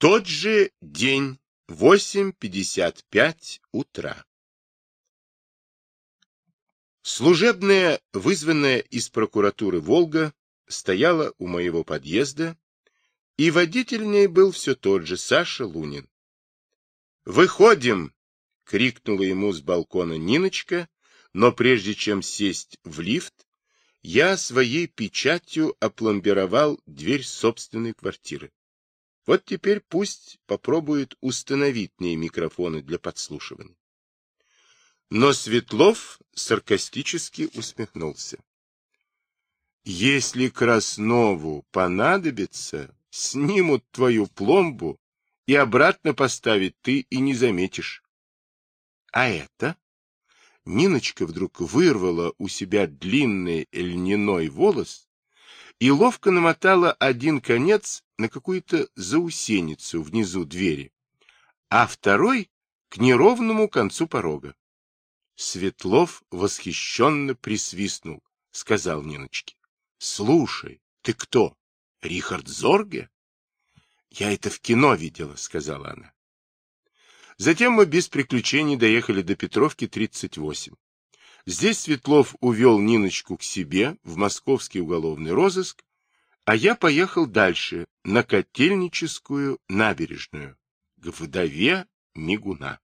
Тот же день, 8.55 утра. Служебная, вызванная из прокуратуры «Волга», стояла у моего подъезда, и водитель ней был все тот же, Саша Лунин. «Выходим!» — крикнула ему с балкона Ниночка, но прежде чем сесть в лифт, я своей печатью опломбировал дверь собственной квартиры. Вот теперь пусть попробует установить в ней микрофоны для подслушивания. Но Светлов саркастически усмехнулся. Если Краснову понадобится, снимут твою пломбу и обратно поставить ты и не заметишь. А это? Ниночка вдруг вырвала у себя длинный льняной волос и ловко намотала один конец на какую-то заусеницу внизу двери, а второй к неровному концу порога. Светлов восхищенно присвистнул, сказал Ниночке. — Слушай, ты кто, Рихард Зорге? — Я это в кино видела, — сказала она. Затем мы без приключений доехали до Петровки, 38. Здесь Светлов увел Ниночку к себе в московский уголовный розыск, а я поехал дальше, на Котельническую набережную, к вдове Мигуна.